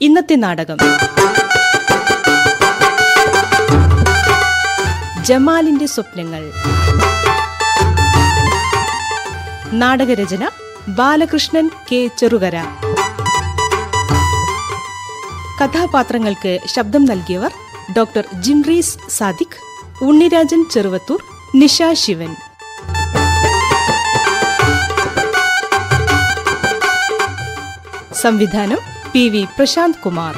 ഇന്നത്തെ നാടകം. ജമാലിന്റെ സ്വപ്നങ്ങൾ. നാടകരചന ബാലകൃഷ്ണൻ കെ ചെറുകര. കഥാപാത്രങ്ങൾക്ക് ശബ്ദം നൽകിയവർ ഡോക്ടർ ജിംറീസ് സാദിഖ് ഉണ്ണിരാജൻ ചെറുവത്തൂർ നിഷ ശിവൻ. സംവിധാനം പി വി പ്രശാന്ത് കുമാർ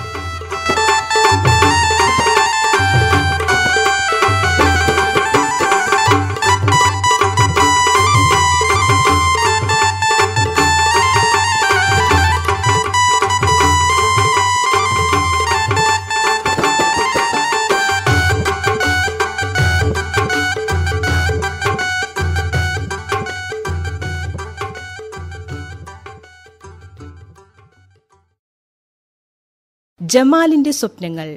ജമാലിന്റെ സ്വപ്നങ്ങൾ.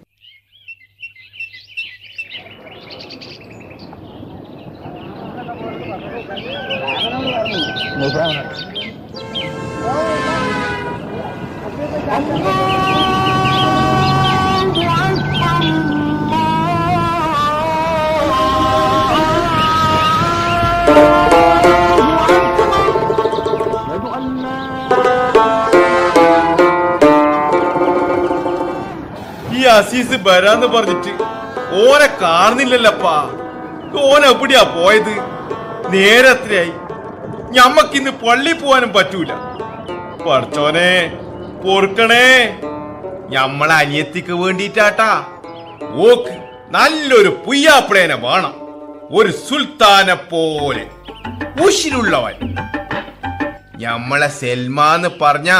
അസീസ് വരാന്ന് പറഞ്ഞിട്ട് ഓനെ കാണുന്നില്ലല്ലപ്പാ. ഓൻ എവിടെയാ പോയത്? നേരെ എത്രയായി ഞമ്മക്കിന്ന് പള്ളി പോവാനും പറ്റൂല. പഠിച്ചോനെ പൊറുക്കണേ. ഞമ്മളെ അനിയത്തിക്ക് വേണ്ടിട്ടാട്ടാ ഓക്ക് നല്ലൊരു പുയ്യാപ്പിളേനെ വേണം. ഒരു സുൽത്താനെ പോലെ. ഉശിരുള്ളവൻ ഞമ്മളെ സെൽമാന്ന് പറഞ്ഞ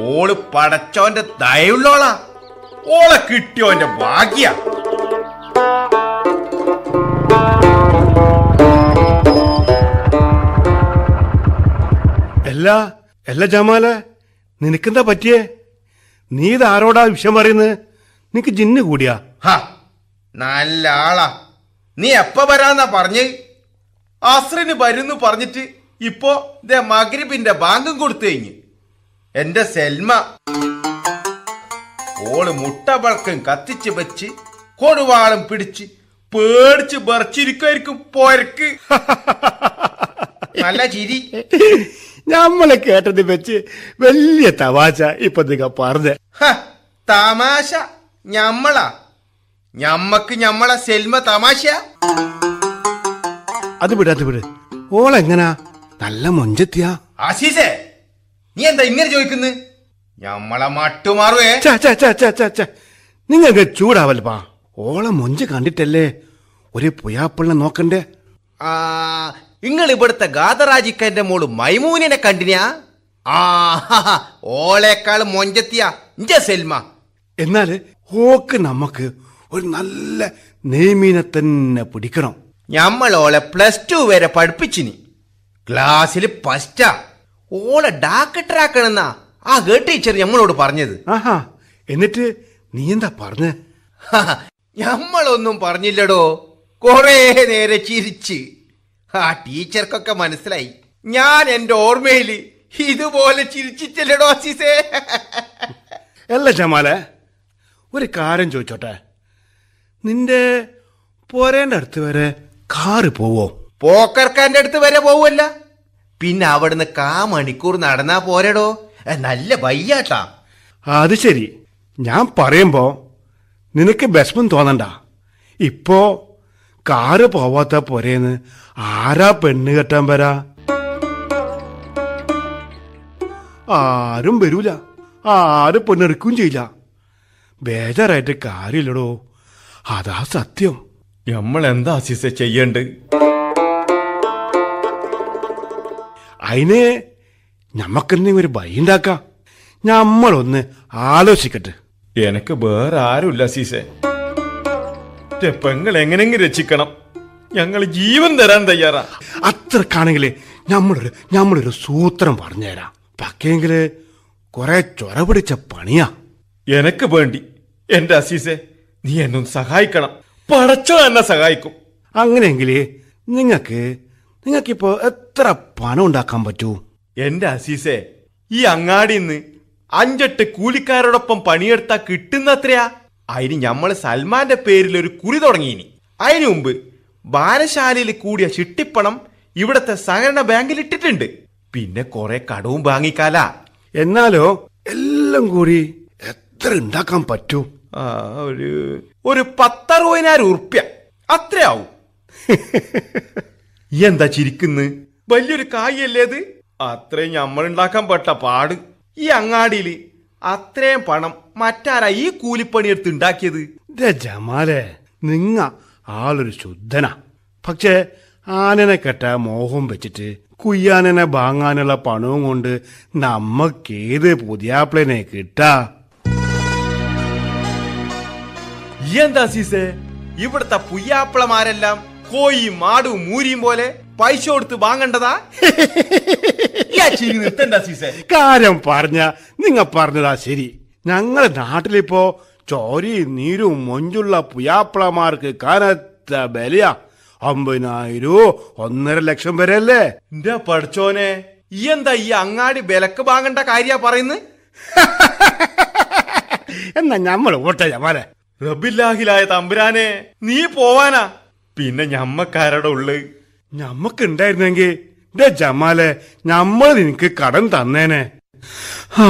ഓൾ പടച്ചോന്റെ ദയുള്ളോളാ ഓളെ കിട്ടിയോ എന്റെ ഭാഗ്യ. എല്ലാ എല്ലാ ജമാല നിനക്കെന്താ പറ്റിയേ? നീ ഇത് വിഷം വിഷയം പറയുന്നത് നിനക്ക് ജിന്ന് കൂടിയാ? ഹ നല്ല ആളാ. നീ എപ്പ വരാന്നാ പറഞ്ഞ്? അസ്രിന് വരുന്നു പറഞ്ഞിട്ട് ഇപ്പോ ദേ മഗ്രിബിന്റെ ബാങ്കും കൊടുത്തു കഴിഞ്ഞ്. എന്റെ സെൽമ. ഓൾ മുട്ട പഴക്കം കത്തിച്ച് വെച്ച് കൊടുവാളും പിടിച്ച് പേടിച്ച് ബറച്ചിരിക്കുമായിരിക്കും പോരക്ക്. നല്ല ചിരി. നമ്മളെ കേട്ടത് വെച്ച് വലിയ തമാശ ഇപ്പൊ നിങ്ങ പറഞ്ഞ. തമാശ ഞമ്മളാ. ഞമ്മക്ക് ഞമ്മളെ സെൽമ തമാശ അത് വിട് അത് വിട്. ഓളെങ്ങനാ? നല്ല മൊഞ്ചെത്തിയാ. ആശീസേ നീ എന്താ ഇങ്ങനെ ചോദിക്കുന്നു? ഞമ്മളെ മട്ടുമാറുവേ. നിങ്ങൾക്ക് ചൂടാവല്ലപ്പാ ഓളെ മൊഞ്ച് കണ്ടിട്ടല്ലേ? ഒരു പുയാപ്പിള്ള നോക്കണ്ടേ? ആ നിങ്ങൾ ഇവിടുത്തെ ഗാദറാജിക്കന്റെ മോൾ മൈമൂനിനെ കണ്ടിനാ? ആ ഓളേക്കാൾ മൊഞ്ചത്തിയ ഇഞ്ച സെൽമ. എന്നാൽ ഓക്ക് നമുക്ക് ഒരു നല്ല നെയ്മീനെ തന്നെ പിടിക്കണം. ഞമ്മൾ ഓളെ പ്ലസ് ടു വരെ പഠിപ്പിച്ചിനി. ക്ലാസ്സിൽ ഫസ്റ്റാ ഓളെ ഡാക്ടറാക്കണെന്നാ ആ ഗേ ടീച്ചർ ഞമ്മളോട് പറഞ്ഞത്. ആഹാ എന്നിട്ട് നീ എന്താ പറഞ്ഞ? ഞമ്മളൊന്നും പറഞ്ഞില്ലടോ. കൊറേ നേരെ ചിരിച്ച്. ആ ടീച്ചർക്കൊക്കെ മനസ്സിലായി. ഞാൻ എന്റെ ഓർമ്മയിൽ ഇതുപോലെ ചിരിച്ചിട്ടില്ലടോ അസീസേ. അല്ല ജമാലെ ഒരു കാര്യം ചോദിച്ചോട്ടെ. നിന്റെ പോരേന്റെ അടുത്ത് വരെ കാറ് പോവോ? പോക്കർക്കാന്റെ അടുത്ത് വരെ പോവല്ല. പിന്നെ അവിടുന്ന് കാ മണിക്കൂർ നടന്നാ പോരടോ. നല്ല വയ്യാട്ടാ. അത് ശരി. ഞാൻ പറയുമ്പോ നിനക്ക് വിഷമം തോന്നണ്ട. ഇപ്പോ കാറ് പോവാത്ത പോരേന്ന് ആരാ പെണ്ണ് കെട്ടാൻ വരാ? ആരും വരൂല. ആരും പെണ്ണെടുക്കുകയും ചെയ്യില്ല. ബേജാറായിട്ട് കാര്യമില്ലടോ. അതാ സത്യം. നമ്മൾ എന്താ അസീസ ചെയ്യണ്ട് അതിന് ഞമ്മക്കെന്നെ ഒരു ഭയ ഉണ്ടാക്കാം ഞമ്മളൊന്ന് ആലോചിക്കട്ടെ. എനക്ക് വേറെ ആരുമില്ല സീസേ. പെങ്ങൾ എങ്ങനെങ്കിലും രക്ഷിക്കണം. ഞങ്ങൾ ജീവൻ തരാൻ തയ്യാറാ. അത്രക്കാണെങ്കിൽ നമ്മളൊരു നമ്മളൊരു സൂത്രം പറഞ്ഞുതരാം പക്കെങ്കിൽ കുറെ ചൊര പിടിച്ച പണിയാ. എനക്ക് വേണ്ടി. എന്റെ അസീസെ നീ എന്നൊന്ന് സഹായിക്കണം. പടച്ചോ എന്നെ സഹായിക്കും. അങ്ങനെയെങ്കിൽ നിങ്ങൾക്ക് നിങ്ങക്കിപ്പോ എത്ര പണം ഉണ്ടാക്കാൻ പറ്റൂ? എന്റെ അസീസെ ഈ അങ്ങാടിന്ന് അഞ്ചെട്ട് കൂലിക്കാരോടൊപ്പം പണിയെടുത്താ കിട്ടുന്നത്രയാ? അതിന് നമ്മൾ സൽമാന്റെ പേരിൽ ഒരു കുറി തുടങ്ങിയിനി അതിനു മുമ്പ് ബാലശാലയിൽ കൂടിയ ചിട്ടിപ്പണം ഇവിടത്തെ സഹകരണ ബാങ്കിൽ ഇട്ടിട്ടുണ്ട് പിന്നെ കുറെ കടവും വാങ്ങിക്കാല. എന്നാലോ എല്ലാം കൂടി എത്ര ഉണ്ടാക്കാൻ പറ്റൂ? ഒരു ഒരു പത്തറുപതിനായിരം ഉറുപ്യ അത്രയാവും. എന്താ ചിരിക്കുന്നു? വലിയൊരു കായല്ലേ അത് അത്രയും നമ്മൾ ഉണ്ടാക്കാൻ പെട്ട പാട്. ഈ അങ്ങാടിയിൽ അത്രയും പണം മറ്റാരാ ഈ കൂലിപ്പണി എടുത്ത് ഉണ്ടാക്കിയത്? ജമാലെ നിങ്ങ ആളൊരു ശുദ്ധനാ. പക്ഷേ ആനനെ കെട്ട മോഹം വെച്ചിട്ട് കുയ്യാനനെ വാങ്ങാനുള്ള പണവും കൊണ്ട് നമ്മക്കേത് പുതിയാപ്പിളനെ കിട്ട? എന്താ സീസേ? ഇവിടുത്തെ പുയ്യാപ്പിളമാരെല്ലാം കോയി മാടും മൂരിയും പോലെ പൈസ കൊടുത്ത് വാങ്ങണ്ടതാ? നിർത്തണ്ട സീസേ. കാര്യം പറഞ്ഞ നിങ്ങ പറഞ്ഞതാ ശരി. ഞങ്ങളെ നാട്ടിലിപ്പോ ചോരി നീരും മൊഞ്ചുള്ള പുയാപ്പിളമാർക്ക് കനത്ത ബലിയാ. അമ്പതിനായിരോ ഒന്നര ലക്ഷം വരെ അല്ലേ എന്റെ പഠിച്ചോനെ? ഈ എന്താ ഈ അങ്ങാടി വിലക്ക് വാങ്ങണ്ട കാര്യ പറയുന്നു? എന്നാ ഞമ്മൾ ഓട്ടെ ഞമ്മലെ റബില്ലാഹിലായ തമ്പുരാനെ നീ പോവാനാ. പിന്നെ ഞമ്മക്കാരുടെ ഉള്ളു. ഞമ്മക്കുണ്ടായിരുന്നെങ്കിൽ ഡേ ജമാലെ ഞമ്മൾ നിനക്ക് കടം തന്നേനെ. ആ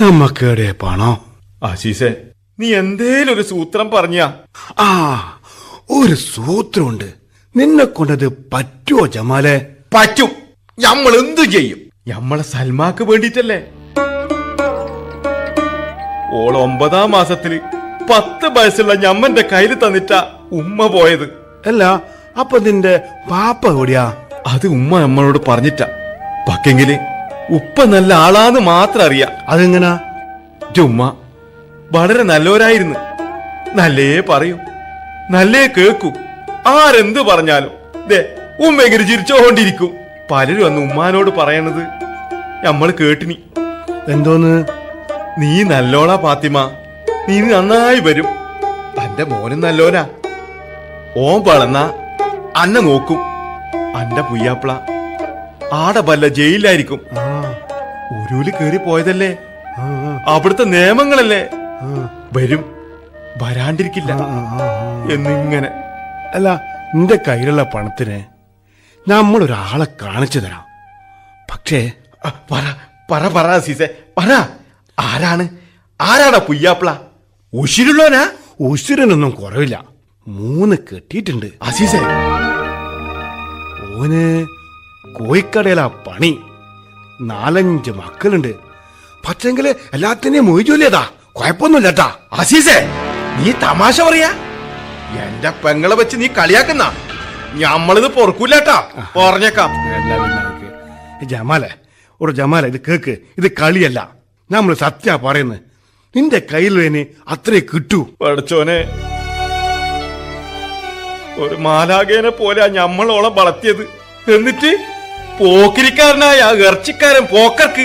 എവിടെ പണോ? ആശീസെ നീ എന്തേലും ഒരു സൂത്രം പറഞ്ഞ. ആ ഒരു സൂത്രമുണ്ട്. നിന്നെ കൊണ്ടത് പറ്റുമോ ജമാലെ? പറ്റും. നമ്മൾ എന്തു ചെയ്യും? നമ്മളെ സൽമാക്ക് വേണ്ടിട്ടല്ലേ? ഓൾ ഒമ്പതാം മാസത്തിൽ പത്ത് വയസ്സുള്ള ഞമ്മന്റെ കയ്യിൽ തന്നിട്ടാ ഉമ്മ പോയത്. അല്ല അപ്പൊ നിന്റെ പാപ്പ എവിടെയാ? അത് ഉമ്മ നമ്മളോട് പറഞ്ഞിട്ടാ. പക്കെങ്കിൽ ഉപ്പ നല്ല ആളാന്ന് മാത്രം അറിയാം. അതെങ്ങനാ? ഉമ്മ വളരെ നല്ലവരായിരുന്നു. നല്ലേ പറയൂ നല്ലേ കേക്കൂ. ആരെന്ത് പറഞ്ഞാലും. ദേ ഉമ്മയെങ്കിലും ചിരിച്ചോണ്ടിരിക്കും. പലരും അന്ന് ഉമ്മാനോട് പറയണത് നമ്മൾ കേട്ടിനി. എന്തോന്ന്? നീ നല്ലോളാ പാത്തിമ നീ നന്നായി വരും. തന്റെ മോനും നല്ലോനാ. ഓൻ വളർന്ന അന്ന നോക്കും. അന്റെ പുയ്യാപ്പിള. ആടെ വല്ല ജയിലിലായിരിക്കും. ആ, ഉരുവിൽ കേറി പോയതല്ലേ? അവിടുത്തെ നിയമങ്ങളല്ലേ? വരും. വരാണ്ടിരിക്കില്ല. എന്നിങ്ങനെ. അല്ല നിന്റെ കയ്യിലുള്ള പണത്തിന് നമ്മൾ ഒരാളെ കാണിച്ചു തരാം. പക്ഷേ പറ പറ പറ സീസെ പറ. ആരാണ്? ആരാടാ പുയ്യാപ്പിള? ഉശിരുള്ളോനാ ഉശിരനൊന്നും കുറവില്ല. മൂന്ന് കെട്ടിയിട്ടുണ്ട്. അസീസെ ഓന് കോഴിക്കടയിലാ പണി. നാലഞ്ച് മക്കളുണ്ട്. പക്ഷെങ്കിൽ എല്ലാത്തിനെയും മൊയ്ജോലിയതാ. കുഴപ്പമൊന്നുമില്ല കേട്ടാ ആശീസേ നീ തമാശ പറയാ? എന്റെ പെങ്ങളെ വെച്ച് നീ കളിയാക്കുന്ന. ഞമ്മളിത് പൊറക്കൂലട്ടാ പറഞ്ഞേക്കാം. ജമാലെ ഒരു ജമാല ഇത് കേക്ക് ഇത് കളിയല്ല. നമ്മൾ സത്യ പറയുന്നു. നിന്റെ കയ്യിൽ വേന് അത്രേ കിട്ടൂ. പഠിച്ചോനെ ഒരു മാലാകേനെ പോലെ ഞമ്മളോളം വളർത്തിയത്. എന്നിട്ട് പോക്കിരിക്കാരനായ ഇറച്ചിക്കാരൻ പോക്കർക്ക്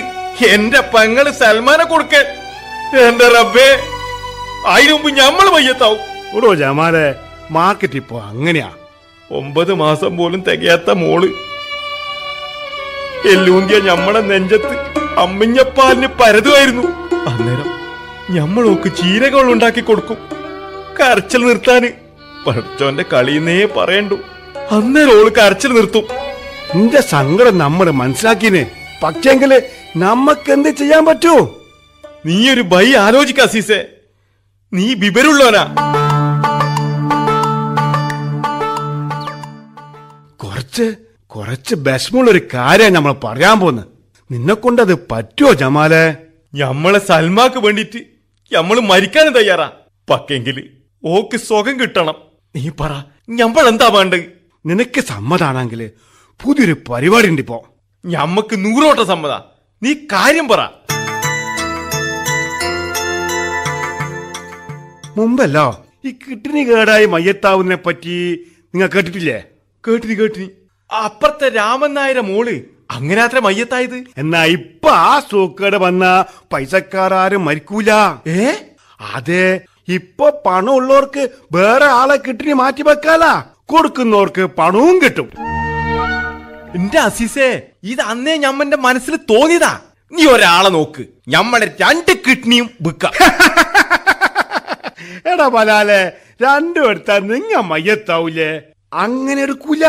എന്റെ പെങ്ങൾ സൽമാനെ കൊടുക്കാൻ എന്റെ റബ്ബേ അതിനു മുമ്പ് ഞമ്മൾ മയ്യത്താവും ഓടോ ജമാലെ മാർക്കറ്റ് ഇപ്പൊ അങ്ങനെയാ. ഒമ്പത് മാസം പോലും തികയാത്ത മോൾ. എല്ലൂന്തിയ ഞമ്മളെ നെഞ്ചത്ത് അമ്മിഞ്ഞപ്പാലിന് പരതുമായിരുന്നു. അന്നേരം ഞമ്മളോക്ക് ചീരകൾ ഉണ്ടാക്കി കൊടുക്കും. കരച്ചിൽ നിർത്താന് പഠിച്ചോന്റെ കളിന്നേ പറയണ്ടു. അന്നേരം ഓൾ കരച്ചിൽ നിർത്തും. നിന്റെ സങ്കടം നമ്മൾ മനസ്സിലാക്കിനെ പക്ഷെങ്കിൽ നമ്മക്ക് എന്ത് ചെയ്യാൻ പറ്റൂ? നീ ഒരു ബൈ ആലോചിക്ക സീസെ നീ വിവരമുള്ളവനാ. കുറച്ച് കുറച്ച് വിഷമുള്ളൊരു കാര്യം നമ്മൾ പറയാൻ പോന്ന്. നിന്നെ അത് പറ്റുമോ ജമാലെ? ഞമ്മളെ സൽമാക്ക് വേണ്ടിട്ട് ഞമ്മൾ മരിക്കാനും തയ്യാറാ. പക്കെങ്കിൽ ഓക്ക് സുഖം കിട്ടണം. നീ പറ ഞമ്മൾ എന്താ വേണ്ടത് നിനക്ക് സമ്മതാണെങ്കിൽ പുതിയൊരു പരിപാടി ഉണ്ട് ഇപ്പോ. ഞമ്മക്ക് നൂറോട്ട സമ്മത. നീ കാര്യം പറ. മുമ്പല്ലോ ഈ കിട്ടിനി കേടായി മയ്യത്താവുന്നതിനെ പറ്റി നിങ്ങൾ കേട്ടിട്ടില്ലേ? കേട്ടിനി കേട്ടിനി. അപ്പുറത്തെ രാമൻ നായരെ മോൾ അങ്ങനെ അത്ര മയ്യത്തായത്? എന്നാ ഇപ്പൊ ആ സൂക്കേട് വന്ന പൈസക്കാരും മരിക്കൂല. ഏ? അതെ ഇപ്പൊ പണം ഉള്ളവർക്ക് വേറെ ആളെ കിട്ടിനി മാറ്റി വെക്കാലാ. കൊടുക്കുന്നവർക്ക് പണവും കിട്ടും. എന്റെ അസീസേ ഇത് അന്നേ ഞമ്മന്റെ മനസ്സിൽ തോന്നിയതാ. നീ ഒരാളെ നോക്ക്. ഞമ്മടെ രണ്ട് കിഡ്നിയും വിൽക്കാം. എടാ ബലാലെ രണ്ടു എടുത്താ നിങ്ങ മയ്യത്താവൂലേ. അങ്ങനെ എടുക്കൂല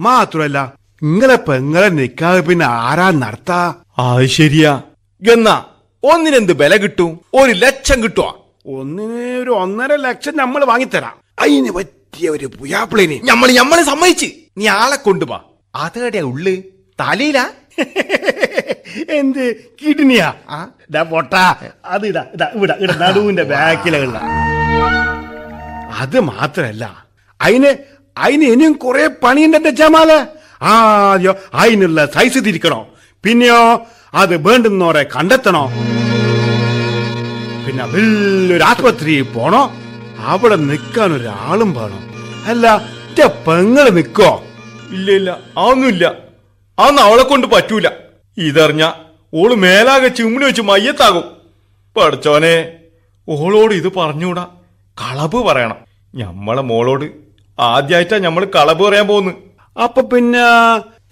മാത്രല്ല നിങ്ങളെ പെങ്ങളെ നിക്കാതെ പിന്നെ ആരാ നടത്താ? ആ ശരിയാ. എന്നാ ഒന്നിനെന്ത് ബല കിട്ടും? ഒരു ലക്ഷം കിട്ടുവാ. ഒന്നിന് ഒരു ഒന്നര ലക്ഷം നമ്മൾ വാങ്ങിത്തരാം. അതിന് പറ്റിയ ഒരു പുയാപ്പിളിന്. നമ്മൾ നമ്മളെ സമ്മതിച്ച്. നീ ആളെ കൊണ്ടുപോവാ അതേടെ ഉള്ളു? തലയിലാ? എന്ത്? കിഡ്നിയാ? പൊട്ടാ. അത് ഇടാ ഇടാ ഇവിടെ ഇട നടുവിന്റെ ബാക്കിലുള്ള അത് മാത്രല്ല. അതിന് അതിന് ഇനിയും കുറെ പണിയുണ്ട് എന്റെ ജമാൽ. ആദ്യം അതിനുള്ള സൈസ് തിരിക്കണോ? പിന്നെയോ അത് വേണ്ടുന്നോരെ കണ്ടെത്തണോ? പിന്നെ വലിയൊരു ആശുപത്രിയിൽ പോണോ. അവിടെ നിൽക്കാൻ ഒരാളും വേണം. അല്ല പെങ്ങൾ നിക്കോ? ഇല്ല ഇല്ല അതൊന്നുമില്ല. അതൊന്നും അവളെ കൊണ്ട് പറ്റൂല. ഇതറിഞ്ഞ ഓൾ മേലാകെ ചിമ്മിണി വെച്ച് മയ്യത്താകും. പഠിച്ചോനെ ഓളോട് ഇത് പറഞ്ഞൂടാ കളബ് പറയണം. ഞമ്മളെ മോളോട് ആദ്യമായിട്ടാ ഞമ്മൾ കളബ് പറയാൻ പോകുന്നു അപ്പൊ പിന്നെ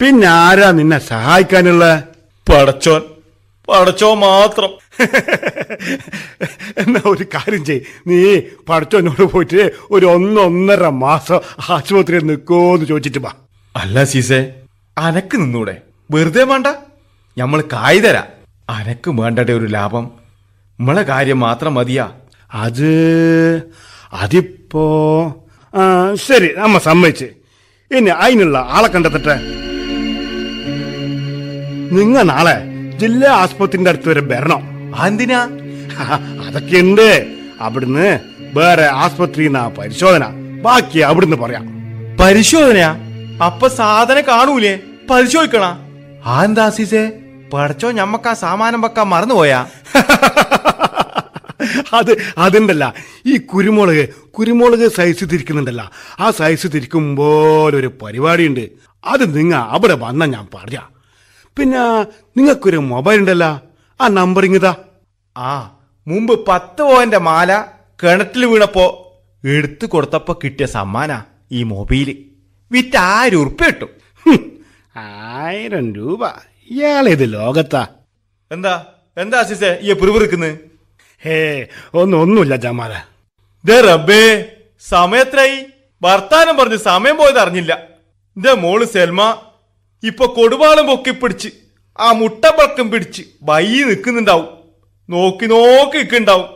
പിന്നെ ആരാ നിന്നെ സഹായിക്കാനുള്ള? പടച്ചോൻ പടച്ചോൻ മാത്രം. എന്നാ ഒരു കാര്യം ചെയ് നീ പഠിച്ചോനോട് പോയിട്ട് ഒരു ഒന്നൊന്നര മാസം ആശുപത്രിയിൽ നിൽക്കോന്ന് ചോദിച്ചിട്ട് വാ. അല്ല സീസേ. അനക്ക് നിന്നൂടെ. വെറുതെ വേണ്ട. നമ്മൾ കായ് തരാ അനക്ക് വേണ്ടടെ ഒരു ലാഭം. നമ്മളെ കാര്യം മാത്രം മതിയാ. അത് അതിപ്പോ ശരി നമ്മ സമ്മതിച്ച്. ഇനി അതിനുള്ള ആളെ കണ്ടെത്തട്ടെ. നിങ്ങ നാളെ ജില്ലാ ആസ്പത്രിന്റെ അടുത്ത് വരെ വരണം. എന്തിനാ അതൊക്കെ ഉണ്ട്. അവിടുന്ന് വേറെ ആസ്പത്രി പരിശോധന. ബാക്കി അവിടുന്ന് പറയാം. പരിശോധനയാ? അപ്പൊ സാധനം കാണൂലേ? പരിശോധിക്കണ? ആന്താ സീസേ പഠിച്ചോ ഞമ്മക്ക് ആ സാമാനം വെക്കാൻ മറന്നുപോയാ? അത് അതുണ്ടല്ല. ഈ കുരുമുളക് കുരുമുളക് സൈസ് തിരിക്കുന്നുണ്ടല്ല. ആ സൈസ് തിരിക്കുമ്പോൾ ഒരു പരിപാടിയുണ്ട്. അത് നിങ്ങ അവിടെ വന്ന ഞാൻ പറയാ. പിന്നെ നിങ്ങൾക്കൊരു മൊബൈൽ ഉണ്ടല്ലോ. ആ നമ്പർ ഇങ്ങതാ ആ മുമ്പ് പത്ത് പോയിന്റെ മാല കിണറ്റിൽ വീണപ്പോ എടുത്തു കൊടുത്തപ്പോ കിട്ടിയ സമ്മാന ഈ മൊബൈൽ. വിറ്റ് ആയിരം ഉറുപ്പ കിട്ടും. ആയിരം രൂപ. ഇയാളേത് ലോകത്താ? എന്താ? എന്താ സീസേ ഈ പിറുപിറുക്കുന്നത് ഹേ ഒന്നും ഒന്നുമില്ല ജമാല. ദേ റബ്ബേ സമയത്രായി? വർത്താനം പറഞ്ഞ് സമയം പോയത് അറിഞ്ഞില്ല. എന്റെ മോൾ സെൽമ ഇപ്പൊ കൊടുവാളം പൊക്കി പിടിച്ച് ആ മുട്ടപ്പഴക്കം പിടിച്ച് വൈ നിൽക്കുന്നുണ്ടാവും. നോക്കി നോക്കി നിൽക്കുന്നുണ്ടാവും.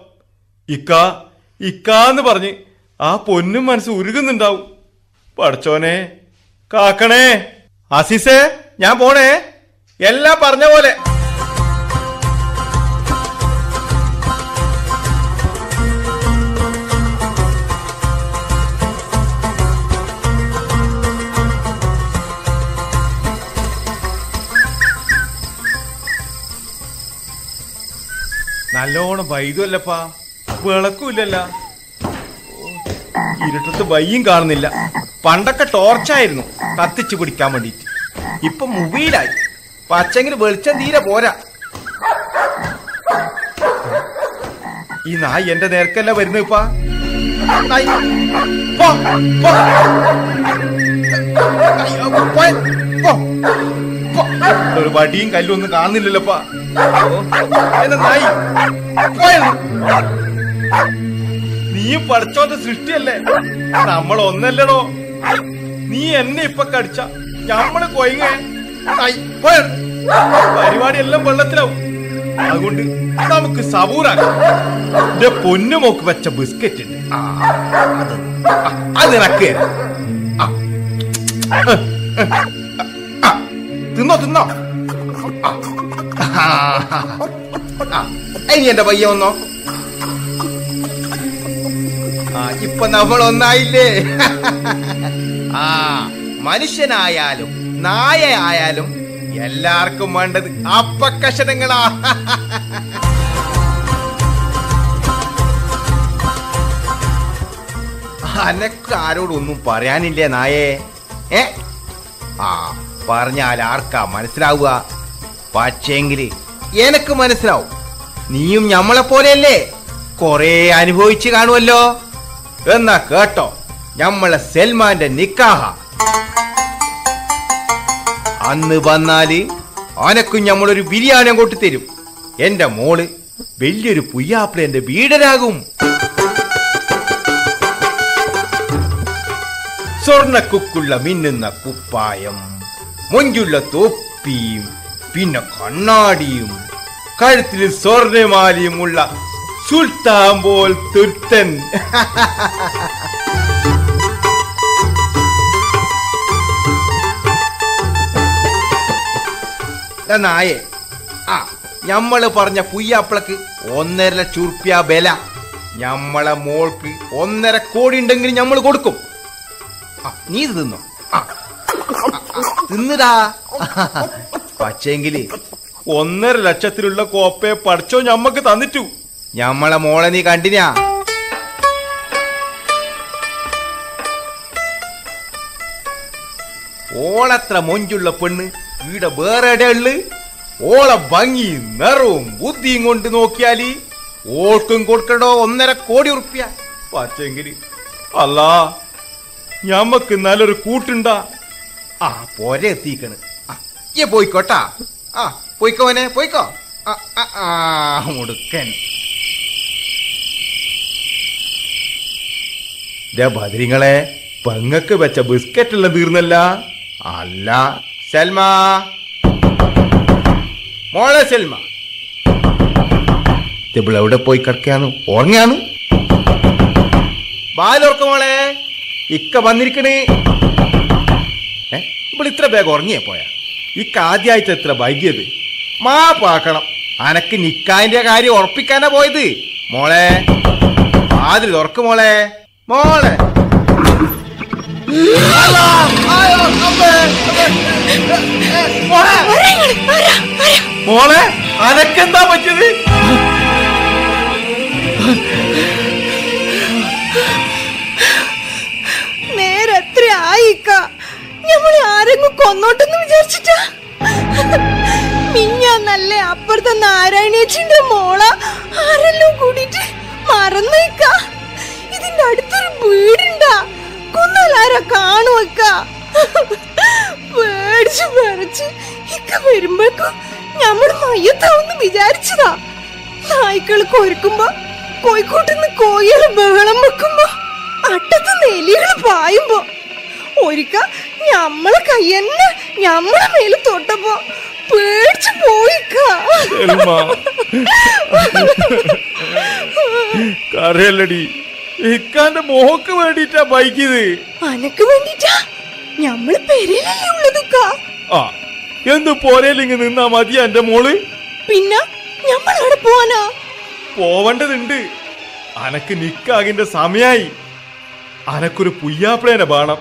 ഇക്ക ഇക്കാന്ന് പറഞ്ഞ് ആ പൊന്നും മനസ്സ് ഉരുകുന്നുണ്ടാവും. പഠിച്ചോനെ കാക്കണേ. അസീസേ ഞാൻ പോണേ. എല്ലാം പറഞ്ഞ പോലെ. നല്ലോണം വൈദ്യുമല്ലപ്പാ വിളക്കുമില്ലല്ല ഇരുട്ടത്ത് വയ്യും കാണുന്നില്ല. പണ്ടൊക്കെ ടോർച്ചായിരുന്നു. കത്തിച്ചു പിടിക്കാൻ വേണ്ടിട്ട് ഇപ്പൊ മൊബൈലായി പച്ചെങ്കിൽ വെളിച്ചം തീരെ പോരാ. ഈ നായി എന്റെ നേർക്കല്ല വരുന്നു ഇപ്പാ. ഒരു വടിയും കല്ലും ഒന്നും കാണുന്നില്ലല്ലോപ്പാ നീ പഠിച്ചോന്റെ സൃഷ്ടിയല്ലേ? നമ്മൾ ഒന്നല്ലടോ. നീ എന്നെ ഇപ്പൊ കടിച്ച. ഞമ്മൾ കൊയങ്ങ. പരിപാടി എല്ലാം വെള്ളത്തിലാവും. അതുകൊണ്ട് നമുക്ക് സബൂറാക്കാം. എന്റെ പൊന്നുമോക്ക് വെച്ച ബിസ്ക്കറ്റ് ഉണ്ട്. അത്. നിനക്ക് തിന്നോ തിന്നോ. ഇനി എന്റെ പയ്യ വന്നോ ആ ഇപ്പൊ നമ്മൾ ഒന്നായില്ലേ ആ മനുഷ്യനായാലും നായ ആയാലും എല്ലാവർക്കും വേണ്ടത് അപ്പക്കഷണങ്ങളാ അനക്ക് ആരോടൊന്നും പറയാനില്ലേ നായേ ഏ ആ പറഞ്ഞാൽ ആർക്കാ മനസ്സിലാവുക പക്ഷേങ്കിൽ എനക്ക് മനസ്സിലാവും. നീയും ഞമ്മളെ പോലെയല്ലേ കൊറേ അനുഭവിച്ചു കാണുമല്ലോ എന്നാ കേട്ടോ ഞമ്മളെ സെൽമാന്റെ നിക്കാഹ. അന്ന് വന്നാൽ ആനക്കും ഞമ്മളൊരു ബിരിയാണി അങ്ങോട്ട് തരും. എന്റെ മോൾ വലിയൊരു പുയ്യാപ്പിള എന്റെ വീടരാകും സ്വർണക്കുക്കുള്ള മിന്നുന്ന കുപ്പായം മൊഞ്ചുള്ള തൊപ്പിയും പിന്നെ കണ്ണാടിയും കഴുത്തിൽ സ്വർണമാലിയുമുള്ള സുൽത്താൻ പോൽ തുർത്തൻ നായേ ആ ഞമ്മൾ പറഞ്ഞ പുയ്യാപ്പിളക്ക് ഒന്നര ലക്ഷം ബല ഞമ്മളെ മോൾക്ക് ഒന്നര കോടി ഉണ്ടെങ്കിൽ ഞമ്മൾ കൊടുക്കും. ആ, നീ ഇത് തിന്നോ? തിന്നുടാ. പക്ഷേങ്കിൽ ഒന്നര ലക്ഷത്തിലുള്ള കോപ്പയെ പഠിച്ചോ ഞമ്മക്ക് തന്നിട്ടു. ഞമ്മളെ മോളെ നീ കണ്ടിനാ? ഓളത്ര മൊഞ്ചുള്ള പെണ്ണ് വീടെ വേറെ ഇടയുള്ള ഓളെ ഭംഗി നിറവും ബുദ്ധിയും കൊണ്ട് നോക്കിയാൽ ഓൾക്കും കൊടുക്കണ്ടോ ഒന്നര കോടി ഉറുപ്പ്യ? പക്ഷെങ്കിൽ അല്ല ഞമ്മക്ക് നല്ലൊരു കൂട്ടുണ്ടാ. ആ പോരെ എത്തിക്കണ്. ഈ പോയിക്കോട്ടാ. ആ പോയിക്കോനെ പോയിക്കോ. ആ, മുടുക്കൻ. ദേ ഭദ്രിങ്ങളെ പെങ്ങക്ക് വെച്ച ബിസ്ക്കറ്റ് എല്ലാം തീർന്നല്ല? അല്ല സൽമ. മോളെ സൽമ. ഇവിടെ പോയി കിടക്കാന്ന് ഉറങ്ങാന്ന് ബാലോർക്ക മോളെ ഇക്ക വന്നിരിക്കണേ. ഏ ഇവിടെ ഇത്ര വേഗം ഉറങ്ങിയേ പോയാ? ഇക്ക ആദ്യമായിട്ട് എത്ര വൈകിയത്? മാ പാക്കണം. അനക്ക് നിക്കാന്റെ കാര്യം ഉറപ്പിക്കാനാ പോയത്. മോളെ. ആതിരി തുറക്ക് മോളെ. മോളെ. മോളെ അനക്കെന്താ പറ്റിയത്? കൊന്നോട്ടെന്ന് വിചാരിച്ചിട്ടാ. മിഞ്ഞാന്നല്ലേ അപ്പുറത്തെ നാരായണേച്ചിന്റെ മോള. ആരെല്ലാം കൂടിയിട്ട് മറന്നേക്ക. ഇതിന്റെ അടുത്തൊരു വീടുണ്ടാ. കൊന്നാലാരാ കാണുവക്ക. പേടിച്ച് പറിച്ച് ഇക്ക വരുമ്പോഴേക്കും ഞമ്മൾ മയ്യത്താവെന്ന് വിചാരിച്ചതാ. നായ്ക്കൾ കൊരുക്കുമ്പോ കോഴിക്കോട്ടുന്ന് കോഴികൾ ബഹളം വെക്കുമ്പോ അട്ടത്ത് നെലികൾ പായുമ്പോ ഒരിക്ക ഞമ്മളെ കയ്യന്നെ ഞമ്മളെ മേൽ തൊട്ടപ്പോ പേടിച്ചു പോയിക്കറിയല്ലടി ഇക്കാന്റെ മോക്ക് വേണ്ടിട്ടാ ബൈക്കിത്. അനക്ക് വേണ്ടിട്ടാ ഞമ്മൾ പെരയിലല്ലേ ഉള്ളതുക്ക ആ എന്ത് പോരേലിങ് നിന്നാ മതി എന്റെ മോൾ? പിന്നെ ഞമ്മൾ അവിടെ പോവാനാ? പോവണ്ടതുണ്ട്. അനക്ക് നിക്കാകിന്റെ സമയായി. അനക്കൊരു പുയ്യാപ്പിളേനെ വേണം.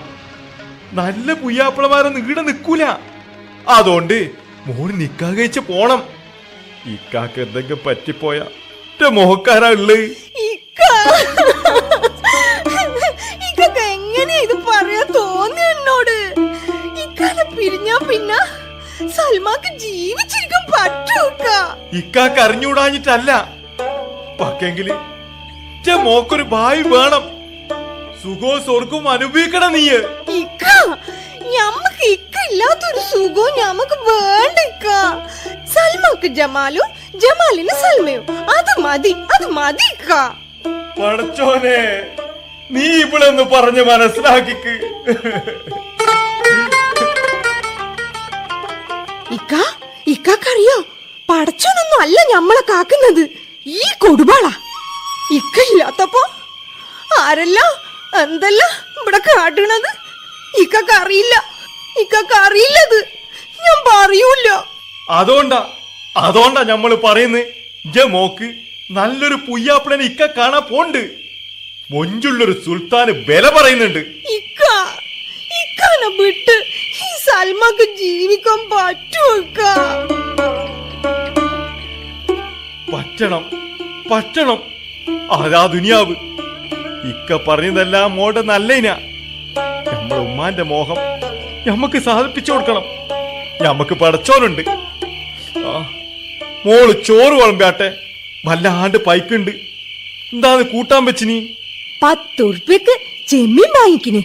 നല്ല പുയ്യാപ്പിളമാരൊന്നും ഇവിടെ നിൽക്കൂല അതുകൊണ്ട് മോൾ നിക്കാ കഴിച്ച് പോണം. ഇക്കാക്ക് എന്തെങ്കിലും പറ്റിപ്പോയ മോഹക്കാരാ ഉള്ളത് എങ്ങനെയാ ഇത് തോന്നി എന്നോട്? ഇക്കാനെ പിരിഞ്ഞാ പിന്നെ സൽമാക്ക് ജീവിച്ചിരിക്കാൻ പറ്റൂക്ക ഇക്കാക്ക് അറിഞ്ഞുകൂടാഞ്ഞിട്ടല്ല. പക്കെങ്കിൽ മോക്കൊരു ഭാവി വേണം. സുഖവും സ്വർഗവും അനുഭവിക്കണം നീയ്. ഞമ്മക്ക് ഇക്കില്ലാത്തൊരു സുഖവും ഞമ്മക്ക് വേണ്ട സൽമക്ക് ജമാലും ജമാലിന് സൽമയും. അത് മതി അത് മതി ഇക്ക. പടച്ചോനെ നീ ഇവിടെ ഒന്ന് പറഞ്ഞ് മനസ്സിലാക്കിക്ക്. ഇക്ക ഇക്കറിയോ പടച്ചോനൊന്നും അല്ല ഞമ്മളെ കാക്കുന്നത്. ഈ കൊടുപാളാ ഇക്ക ഇല്ലാത്തപ്പോ ആരല്ല എന്തല്ല ഇവിടെ കാട്ടണത്? ഇക്കക്ക് അറിയില്ല ഇക്കക്ക് അറിയില്ലത് ഞാൻ പറയൂല അതുകൊണ്ടാ അതുകൊണ്ടാ ഞമ്മൾ പറയുന്നത് ജ മോക്ക് നല്ലൊരു പുയ്യാപ്പിളനെ ഇക്ക കാണാ പോണ്ട്. മൊഞ്ചുള്ളൊരു സുൽത്താന് വില പറയുന്നുണ്ട്. ഇക്ക ഇക്കാനെ വിട്ട് ഈ സൽമാക്ക് ജീവിക്കാൻ പറ്റുമോ ഇക്ക? പറ്റണം പറ്റണം. അതാ ദുനിയാവ്. ഇക്ക പറഞ്ഞതെല്ലാം മോടെ നല്ലതിനാ നമ്മളെ ഉമ്മാന്റെ മോഹം ഞമ്മക്ക് സാധിപ്പിച്ചു കൊടുക്കണം. ഞമ്മക്ക് പടച്ചോനുണ്ട്. ആ മോൾ ചോറ് വളമ്പാട്ടെ. വല്ലാണ്ട് പൈക്കുണ്ട്. എന്താന്ന് കൂട്ടാൻ വെച്ചിനി? പത്തുറുപ്യക്ക് ചെമ്മീൻ വാങ്ങിക്കിന്.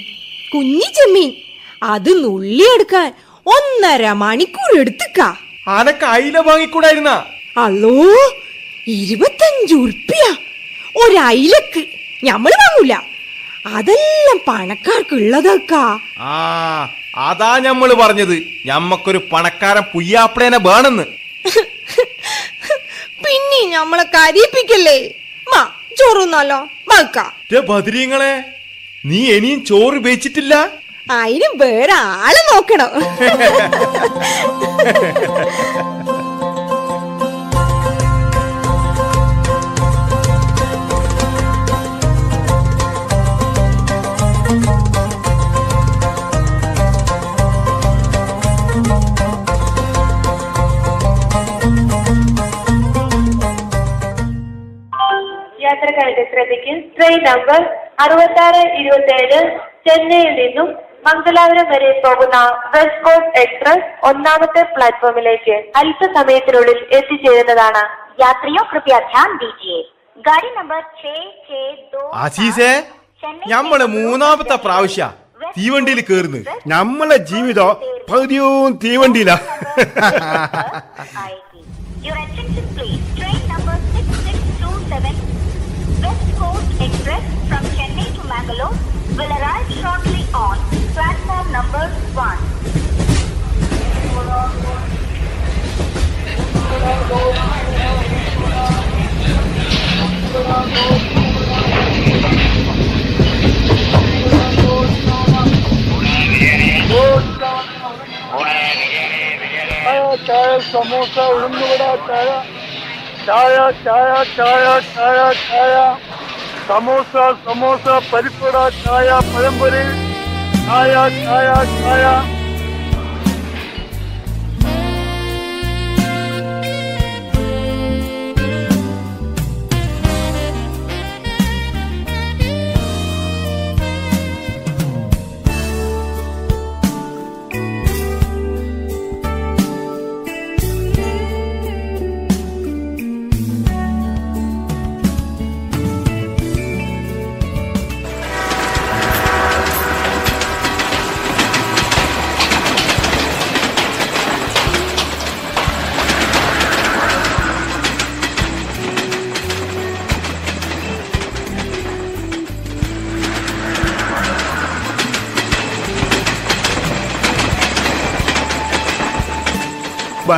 കുഞ്ഞി ചെമ്മീൻ. അത് നുള്ളിയെടുക്കാൻ ഒന്നര മണിക്കൂർ എടുത്തുക്ക. അനക്ക് അയില വാങ്ങിക്കൂടായിരുന്ന? അല്ലോ ഇരുപത്തഞ്ചു ഉറുപ്പിയ. ഒരയിലക്ക്. ഞമ്മൾ വാങ്ങൂല. അതെല്ലാം പണക്കാർക്കുള്ളതൊക്കാ. ആ അതാ ഞമ്മൾ പറഞ്ഞത്. ഞമ്മക്കൊരു പണക്കാരൻ പുയ്യാപ്പിളേനെ വേണെന്ന്. പിന്നെ ഞമ്മളെ കരിപ്പിക്കല്ലേ മാ ചോറുന്നല്ലോ മക്ക ബദ്രീങ്ങളെ നീ ഇനിയും ചോറ് വെച്ചിട്ടില്ല? അതിന് വേറെ ആളെ നോക്കണം. യാത്രക്കാരുടെ ശ്രദ്ധയ്ക്ക് ട്രെയിൻ നമ്പർ അറുപത്താറ് ഇരുപത്തേഴ് ചെന്നൈയിൽ നിന്നും മംഗലാപുരം വരെ പോകുന്ന വെസ്റ്റ് കോസ്റ്റ് എക്സ്പ്രസ് ഒന്നാമത്തെ പ്ലാറ്റ്ഫോമിലേക്ക് അല്പസമയത്തിനുള്ളിൽ എത്തിച്ചേരുന്നതാണ്. യാത്രയോ കൃപയ ധ്യാൻ ദീജിയെ ഗാഡി നമ്പർ ആശീസേ നമ്മൾ മൂന്നാമത്തെ പ്രാവശ്യ തീവണ്ടിയിൽ കേറുന്നു ഞമ്മളെ ജീവിതം പകുതിയും തീവണ്ടിയിലാ. Your. express from Chennai to Mangalore will arrive shortly on platform number 1. चाय समोसा उड़न वड़ा चाया चाया चाया चाया चाया चाया സമോസ സമോസ പരിപ്പട ചായ പഴംപൊരി ചായ ചായ ചായ.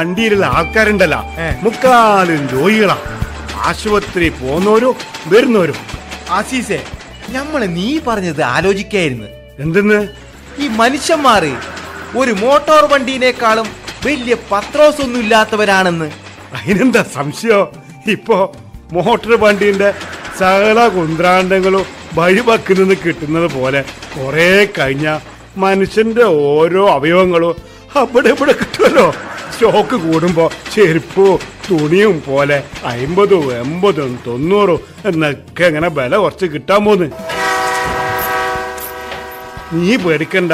വണ്ടിയിലുള്ള ആൾക്കാരുണ്ടല്ല. മുക്കാലും രോഗികളാ. ആശുപത്രി പോന്നോരും വരുന്നോരും ആസീസേ ഞമ്മൾ നീ പറഞ്ഞത് ആലോചിക്കായിരുന്നു. എന്തെന്ന്? ഈ മനുഷ്യന്മാര് ഒരു മോട്ടോർ വണ്ടിനേക്കാളും വലിയ പത്രോസ് ഒന്നും ഇല്ലാത്തവരാണെന്ന്. അതിനെന്താ സംശയോ? ഇപ്പോ മോട്ടോർ വണ്ടിന്റെ സകല കുന്ത്രാണ്ടങ്ങളും വഴിപക്കിൽ നിന്ന് കിട്ടുന്നത് പോലെ കുറെ കഴിഞ്ഞ മനുഷ്യന്റെ ഓരോ അവയവങ്ങളും അവിടെ ഇവിടെ കിട്ടുമല്ലോ സ്റ്റോക്ക് കൂടുമ്പോ ചെരുപ്പോ തുണിയും പോലെ അമ്പതും എൺപതും തൊണ്ണൂറും എന്നൊക്കെ ഇങ്ങനെ വില കുറച്ച് കിട്ടാൻ പോന്ന്. നീ പേടിക്കണ്ട.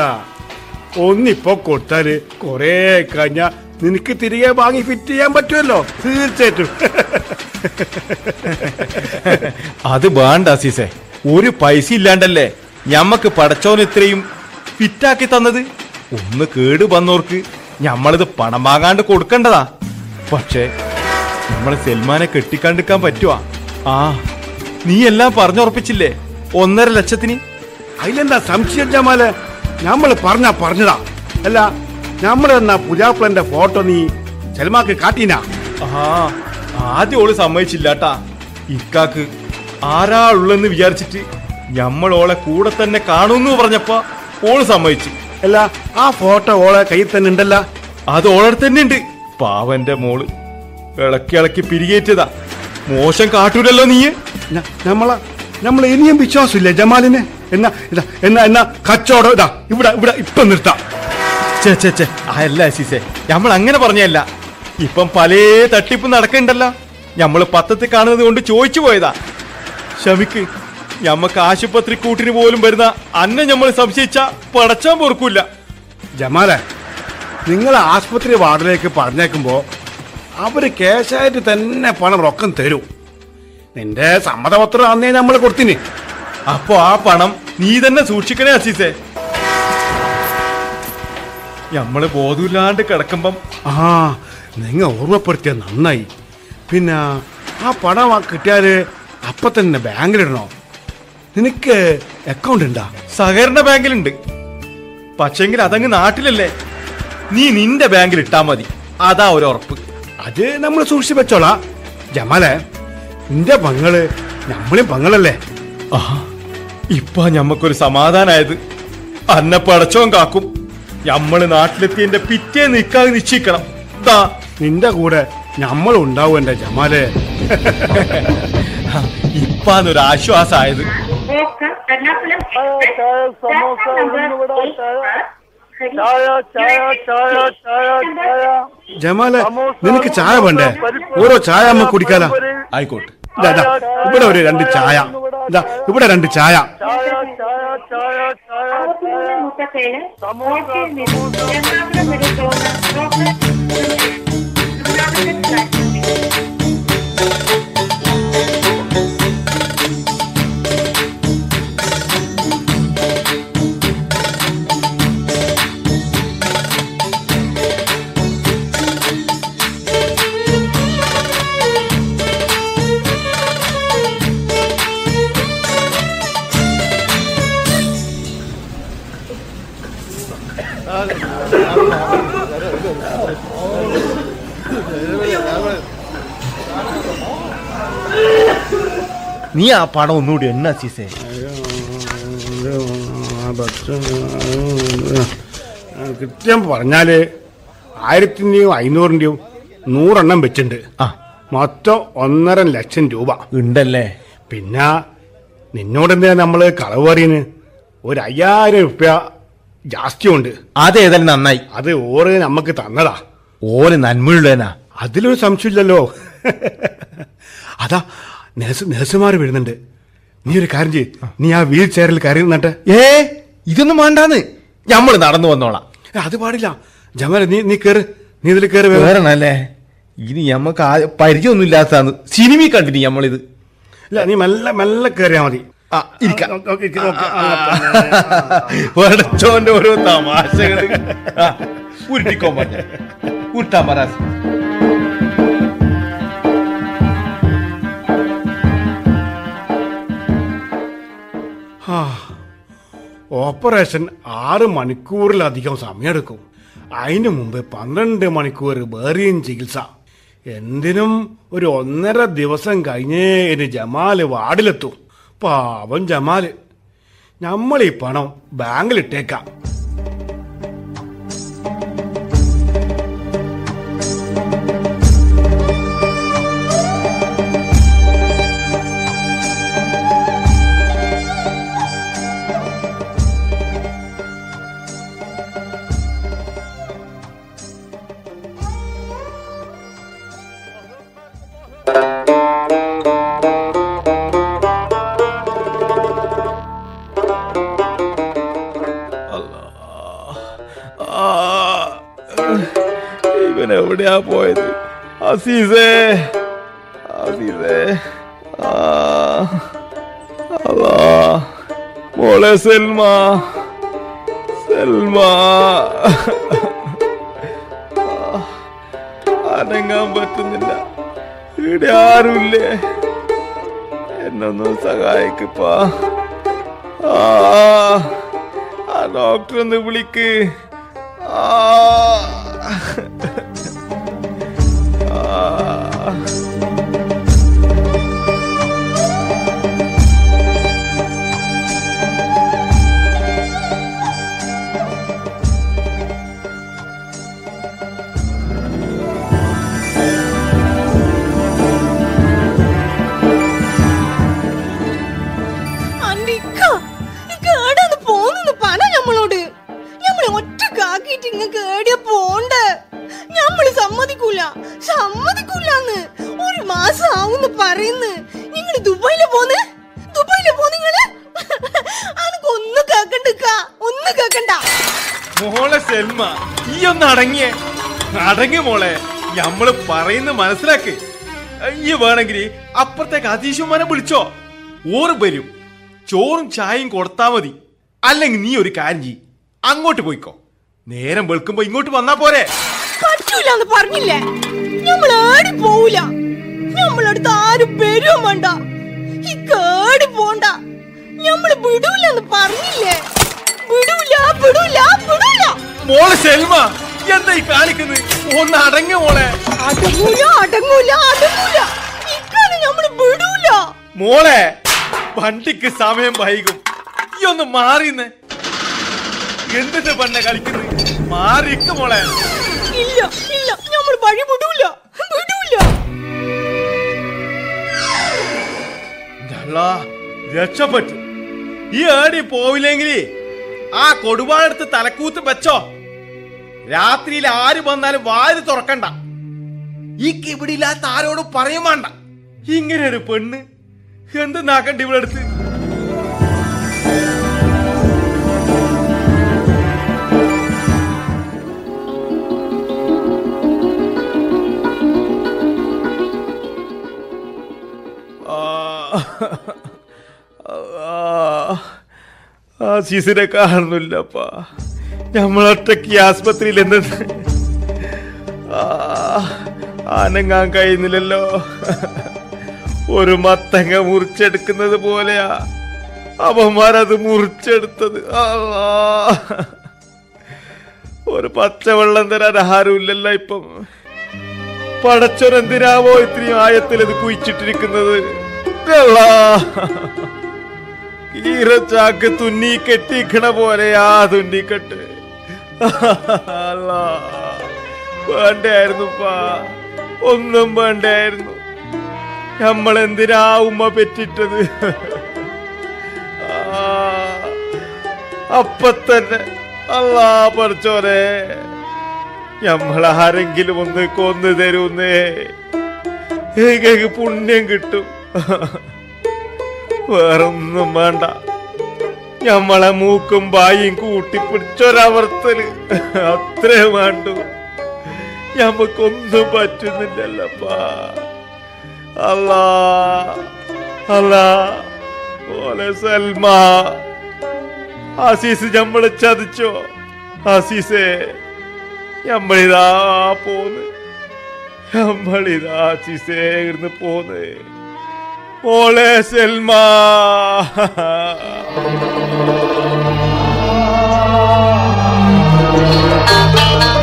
ഒന്നിപ്പോ കൊടുത്താൽ കൊറേ കഴിഞ്ഞ നിനക്ക് തിരികെ വാങ്ങി ഫിറ്റ് ചെയ്യാൻ പറ്റുമല്ലോ. തീർച്ചയായിട്ടും. അത് വേണ്ട അസീസേ. ഒരു പൈസ ഇല്ലാണ്ടല്ലേ ഞമ്മക്ക് പടച്ചോൻ ഇത്രയും ഫിറ്റാക്കി തന്നത്? ഒന്ന് കേട് വന്നോർക്ക്. ഞമ്മളിത് പണം വാങ്ങാണ്ട് കൊടുക്കേണ്ടതാ. പക്ഷേ നമ്മളെ സൽമാനെ കെട്ടിക്കണ്ടിക്കാൻ പറ്റുവാ. ആ നീ എല്ലാം പറഞ്ഞുറപ്പിച്ചില്ലേ? ഒന്നര ലക്ഷത്തിന്? അതിലെന്താ സംശയം ജമാൽ? നമ്മൾ പറഞ്ഞാ പറഞ്ഞതാ. അല്ല നമ്മൾ എന്നാ പുജാപ്പിളന്റെ ഫോട്ടോ നീ സൽമാക്ക് കാട്ടീനാ? ആ ആദ്യം ഓൾ സമ്മതിച്ചില്ലാട്ടാ. ഇക്കാക്ക് ആരാളുള്ളെന്ന് വിചാരിച്ചിട്ട് ഞമ്മളോളെ ഓളെ കൂടെ തന്നെ കാണൂന്ന് പറഞ്ഞപ്പോ ഓൾ സമ്മതിച്ചു. അല്ല ആ ഫോട്ടോ ഓളെ കയ്യിൽ തന്നെ ഉണ്ടല്ല? അത് ഓളെ തന്നെ ഉണ്ട്. പാവന്റെ മോൾ. ഇളക്കി ഇളക്കി പിരികേറ്റതാ. മോശം കാട്ടൂരല്ലോ നീ നമ്മള നമ്മൾ ഇനിയും വിശ്വാസമില്ല ജമാലിനെ? എന്നാ ഇതാ എന്നാ എന്നാ കച്ചവടം ഇതാ ഇവിടെ ഇവിടെ ഇപ്പൊ നിർത്താം. ചേ ചേ ചേ അല്ല അസീസേ നമ്മൾ അങ്ങനെ പറഞ്ഞല്ല ഇപ്പം പല തട്ടിപ്പ് നടക്കണ്ടല്ലോ. നമ്മൾ പത്രത്തിൽ കാണുന്നത് കൊണ്ട് ചോദിച്ചു പോയതാ. ക്ഷമിക്ക്. ഞമ്മക്ക് ആശുപത്രി കൂട്ടിന് പോലും വരുന്ന അന്നെ നമ്മൾ സംശയിച്ച പടച്ചാൻ പൊറുക്കൂല ജമാലെ നിങ്ങൾ ആശുപത്രി വാർഡിലേക്ക് പറഞ്ഞേക്കുമ്പോ അവർ കേശായിട്ട് തന്നെ പണം റൊക്കം തരൂ. നിന്റെ സമ്മതപത്രം അന്നേ നമ്മൾ കൊടുത്തിന്. അപ്പൊ ആ പണം നീ തന്നെ സൂക്ഷിക്കണേ അസീസേ. നമ്മൾ ബോധമില്ലാണ്ട് കിടക്കുമ്പം ആ നിങ്ങ ഓർമ്മപ്പെടുത്തിയ നന്നായി. പിന്നെ ആ പണം കിട്ടിയാൽ അപ്പൊ തന്നെ ബാങ്കിലിടണോ? നിനക്ക് അക്കൗണ്ട് ഉണ്ടാ? സഹകരണ ബാങ്കിലുണ്ട്. പക്ഷെങ്കിൽ അതങ്ങ് നാട്ടിലല്ലേ? നീ നിന്റെ ബാങ്കിൽ ഇട്ടാ മതി. അതാ ഒരു ഉറപ്പ് അത് നമ്മൾ സൂക്ഷിച്ചു വെച്ചോളാ ജമാലെ നിന്റെ പങ്ങൾ നമ്മളും പങ്ങളല്ലേ? ആ ഇപ്പൊ ഞമ്മക്കൊരു സമാധാനായത്. അന്നെ പടച്ചോൻ കാക്കും. ഞമ്മൾ നാട്ടിലെത്തിയതിന്റെ പിറ്റേ നിക്കാതെ നിശ്ചയിക്കണം. ദാ. നിന്റെ കൂടെ നമ്മൾ ഉണ്ടാവും എന്റെ ജമാലെ. ഇപ്പാന്നൊരു ആശ്വാസമായത് ജമാലെ നിനക്ക് ചായ വേണ്ടേ? ഓരോ ചായ അമ്മ കുടിക്കാലാ ആയിക്കോട്ടെ. ഇവിടെ ഒരു രണ്ട് ചായ ഇതാ ഇവിടെ രണ്ട് ചായ. ചായ ചായ ചായ സമോസ നീ ആ പടം ഒന്നുകൂടി എന്നാ സീസേ കൃത്യം പറഞ്ഞാൽ ആയിരത്തിന്റെയും അഞ്ഞൂറിന്റെയും നൂറെണ്ണം വെച്ചിട്ടുണ്ട്. ആ. മൊത്തം ഒന്നര ലക്ഷം രൂപ. ഉണ്ടല്ലേ? പിന്നെ നിന്നോടെന്താ നമ്മൾ കളവ് പറയുന്നത്? ഒരു അയ്യായിരം റുപ്യ ജാസ്തിയുണ്ട്. അതേതായാലും നന്നായി. അത് ഓറ് നമുക്ക് തന്നതാ. ഓര് നന്മയുള്ളേനാ അതിലൊരു സംശയമില്ലല്ലോ. അതാ നേഴ്സ് നേഴ്സുമാർ വരുന്നുണ്ട് നീ ഒരു കാര്യം ചെയ്യ് നീ ആ വീൽ ചെയറിൽ കയറി നിന്നിട്ട് ഏ ഇതൊന്നും വേണ്ടാന്ന് നമ്മൾ നടന്നു വന്നോളാം അത് പാടില്ല ജമല നീ നീ കയറി നീ ഇതിൽ കയറി വേറെണല്ലേ ഇനി ഞമ്മക്ക് ആ- പരിചയമൊന്നും ഇല്ലാത്തതാണ് സിനിമ കണ്ടിട്ട് ഞമ്മളിത് ഇല്ല നീ മെല്ലെ മെല്ലെ കയറിയാ മതി ഓരോ തമാശകൾ ഉരുട്ടിക്കോ പറഞ്ഞ ഉരുട്ടാൻ പറ ഓപ്പറേഷൻ ആറ് മണിക്കൂറിലധികം സമയമെടുക്കും. അതിനു മുമ്പ് പന്ത്രണ്ട് മണിക്കൂർ വേറെയും ചികിത്സ. എന്തിനും ഒരു ഒന്നര ദിവസം കഴിഞ്ഞേ ഇനി ജമാൽ വാർഡിലെത്തും. പാവം ജമാൽ. നമ്മൾ ഈ പണം ബാങ്കിലിട്ടേക്കാം. ഇവൻ എവിടെയാ പോയത്? അസീസേ അസീസേ മോളെ സെൽമ സെൽമ. അനങ്ങാൻ പറ്റുന്നില്ല. ഇവിടെ ആരുമില്ലേ? എന്നൊന്നും സഹായിക്കപ്പാ. ആ ഡോക്ടർ ഒന്ന് വിളിക്ക്. ആ. പറയുന്നു? നിങ്ങൾ ദുബായിൽ പോന്ന്? ദുബായിൽ പോ നിങ്ങൾ? അനക്ക് ഒന്നും കേക്കണ്ട ഒന്നും കേക്കണ്ട. മോളെ സെൽമ ഈ ഒന്ന് അടങ്ങിയേ. അടങ്ങി മോളെ. ഞമ്മൾ പറയുന്ന മനസ്സിലാക്ക്. ഈ വേണമെങ്കിൽ അപ്പുറത്തേക്ക് അതീശുമാനെ വിളിച്ചോ. ഓറ് വരും. ചോറും ചായയും കൊടുത്താ മതി. അല്ലെങ്കിൽ നീ ഒരു കാര്യം ചെയ് അങ്ങോട്ട് പോയിക്കോ. നേരം വെളുക്കുമ്പോ ഇങ്ങോട്ട് വന്നാ പോരെ. പറ്റൂല പറഞ്ഞില്ലേ? നമ്മൾ ആടി പോവൂല. നമ്മളടുത്ത് ആരും വരും വേണ്ട. ഈ കേടി പോണ്ട. നമ്മൾ വിടൂലെന്ന് പറഞ്ഞില്ലേ? വിടൂല വിടൂല വിടൂല. മോളെ സെൽമ എന്താ ഈ കാണിക്കുന്നത് ഒന്ന് അടങ്ങ മോളെ. അടങ്ങൂല അടങ്ങൂല അടങ്ങൂല. ഇക്കാണ് നമ്മൾ വിടൂല. മോളെ വണ്ടിക്ക് സമയം വൈകും. ഈ ഒന്ന് മാറിന്ന്. എന്തിട്ട് പണ്ണ കളിക്കുന്നത് മാറിക്ക് മോളെ. ഇല്ല ഇല്ല നമ്മൾ വഴി വിടൂല. വിടൂല. രക്ഷപ്പെട്ടു. ഈ ഏടി പോവില്ലെങ്കിൽ ആ കൊടുവാളെടുത്ത് തലക്കൂത്ത് വെച്ചോ. രാത്രിയിൽ ആര് വന്നാലും വാരി തുറക്കണ്ട. ഈ കിവിടില്ലാത്ത ആരോടും പറയും വേണ്ട. ഇങ്ങനെ ഒരു പെണ്ണ് എന്ത് നാക്കണ്ട ഇവിടെ ആശീസിനെ കാണുന്നില്ലപ്പാ. നമ്മളൊറ്റക്ക് ഈ ആസ്പത്രിയിൽ എന്ത് ആനങ്ങാൻ കഴിയുന്നില്ലല്ലോ. ഒരു മത്തങ്ങ മുറിച്ചെടുക്കുന്നത് പോലെയാ. അവന്മാരത് മുറിച്ചെടുത്തത്. ഒരു പച്ചവെള്ളം തരാൻ ആരുമില്ലല്ലോ ഇപ്പം. പടച്ചൊരെന്തിനാവോ ഇത്രയും ആയത്തിൽ ഇത് കുഴിച്ചിട്ടിരിക്കുന്നത്. ഈറച്ചാക്ക് തുന്നി കെട്ടിക്കണ പോലെയാ തുന്നിക്കെട്ട് അല്ലാ. വേണ്ടായിരുന്നുപ്പാ ഒന്നും വേണ്ടായിരുന്നു. നമ്മളെന്തിനാ ഉമ്മ പെറ്റിട്ടത്? അപ്പത്തന്നെ അപ്പൊ തന്നെ അല്ലാ പഠിച്ചോരെ നമ്മളാരെങ്കിലും ഒന്ന് കൊന്നു തരൂന്നേ. എനിക്ക് പുണ്യം കിട്ടും. വേറൊന്നും വേണ്ട. ഞമ്മളെ മൂക്കും ബായും കൂട്ടിപ്പിടിച്ചൊരവർത്തൽ അത്രേ വേണ്ടു. ഞമ്മക്കൊന്നും പറ്റുന്നില്ലല്ലപ്പാ. അല്ലാ അല്ലാ ഓലെ സൽമ. ആസീസ് ഞമ്മളെ ചതിച്ചോ? ആസീസേ ഞമ്മളിതാ പോന്ന്. ഞമ്മളിതാ ആസീസേ ഇരുന്ന് പോന്ന്. മോളെ സെൽമ അതോ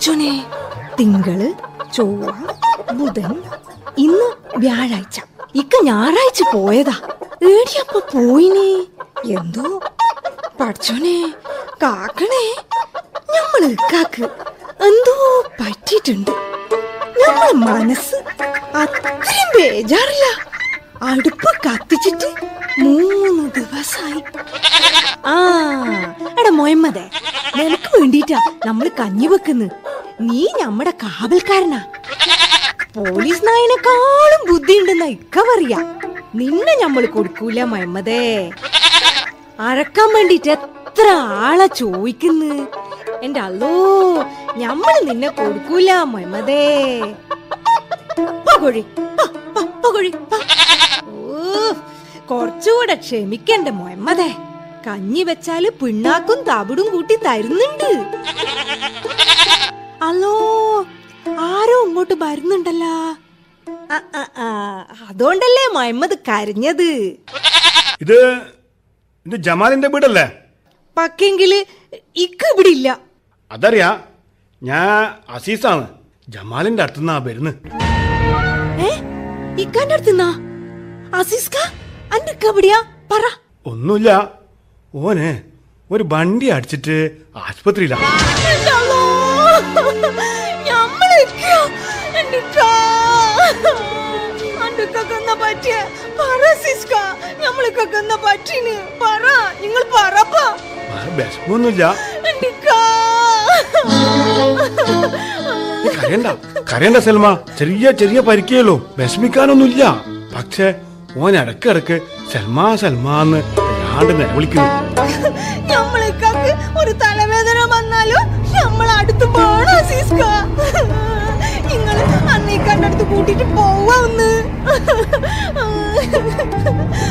പഠിച്ചോനെ തിങ്കൾ ചൊവ്വ ബുധൻ ഇന്ന് വ്യാഴാഴ്ച. ഇക്ക ഞായറാഴ്ച പോയതാ. ഏടിയപ്പ പോയിനെ. എന്തോ? പഠിച്ചോനെ കാക്കണേ. നമ്മൾ ഇക്കാക്ക് എന്തോ പറ്റിയിട്ടുണ്ട്. നമ്മളെ മനസ്സ് അത്രയും ബേജാറില്ല. അടുപ്പ് കത്തിച്ചിട്ട് മൂന്ന് ദിവസായി. ആ എടാ മൊയമ്മദേ നിനക്ക് വേണ്ടിട്ടാ നമ്മൾ കഞ്ഞി വെക്കുന്നു. നീ നമ്മുടെ കാവൽക്കാരനാ. പോലീസ് നായനെക്കാളും ബുദ്ധിയുണ്ടെന്ന ഇക്ക പറയാ. നിന്നെ നമ്മൾ കൊടുക്കൂല മഹമ്മദേ. അഴക്കാൻ വേണ്ടിട്ട് എത്ര ആളാ ചോദിക്കുന്നു. എന്റെ അല്ലോ ഞമ്മൾ നിന്നെ കൊടുക്കൂല മഹമ്മദേ. പകൊഴി പകൊഴി കുറച്ചുകൂടെ ക്ഷമിക്കണ്ട മൊഹമ്മദേ. കഞ്ഞി വെച്ചാൽ പിണ്ണാക്കും തവിടും കൂട്ടി തരുന്നുണ്ട്. അല്ലോ ആരോ അങ്ങോട്ട് വരുന്നുണ്ടല്ലോ. അതുകൊണ്ടല്ലേ മഹമ്മദ് കരഞ്ഞത്? ഇത് ഇത് ജമാലിന്റെ വീടല്ലേ? പക്കെങ്കിൽ ഇക്ക് ഇവിടെ ഇല്ല. അതറിയാ ഞാൻ അസീസാണ്. ജമാലിന്റെ അടുത്തുനിന്നാ വരുന്നത്. ഏ? ഇക്കാന്റെ അടുത്തുന്നാ? അസീസ്ക അന്റെ ഇക്ക എവിടെയാ? പറ. ഒന്നുമില്ല. ഓനെ ഒരു വണ്ടി അടിച്ചിട്ട് ആശുപത്രിയിലാ. അന്റിക്കൊക്കെ പറ സിസ്ക. പറ്റീന്? പറ. നിങ്ങൾ പറപ്പാ. വിഷമൊന്നുമില്ല. കരയണ്ട. കരയണ്ട സൽമ. ചെറിയ ചെറിയ പരിക്കേയുള്ളൂ വിഷമിക്കാനൊന്നുമില്ല. പക്ഷെ ഓൻ ഇടക്കിടക്ക് സൽമാ സൽമാന്ന് വല്ലാണ്ട് നിലവിളിക്കുന്നു ഞമ്മൾക്കൊക്കെ ഒരു തലവേദന വന്നാലും? നമ്മൾ അടുത്ത് പോണോ സിസ്ക? നിങ്ങൾ അന്നേക്കാന്റെ അടുത്ത് കൂട്ടിട്ട് പോവാ ഒന്ന്.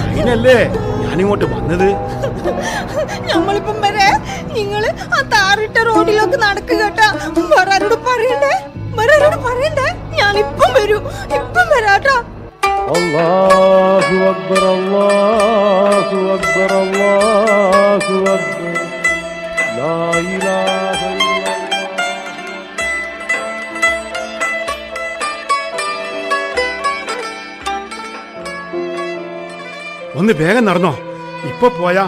അതിനല്ലേ ഞാനിങ്ങോട്ട് വന്നത്. നമ്മളിപ്പം വരെ നിങ്ങൾ ആ താറിട്ട റോഡിലൊക്കെ നടക്കുക കേട്ടാ വേറെ ആരോട് പറയണ്ടേ? വേറെ ആരോട് പറയണ്ടേ? ഞാൻ ഇപ്പം വരൂ. ഇപ്പം വരാട്ടോ. الله أكبر الله أكبر الله أكبر لا إله إلا الله ഒന്ന് വേഗം നടന്നോ ഇപ്പൊ പോയാ